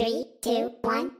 Three, two, one.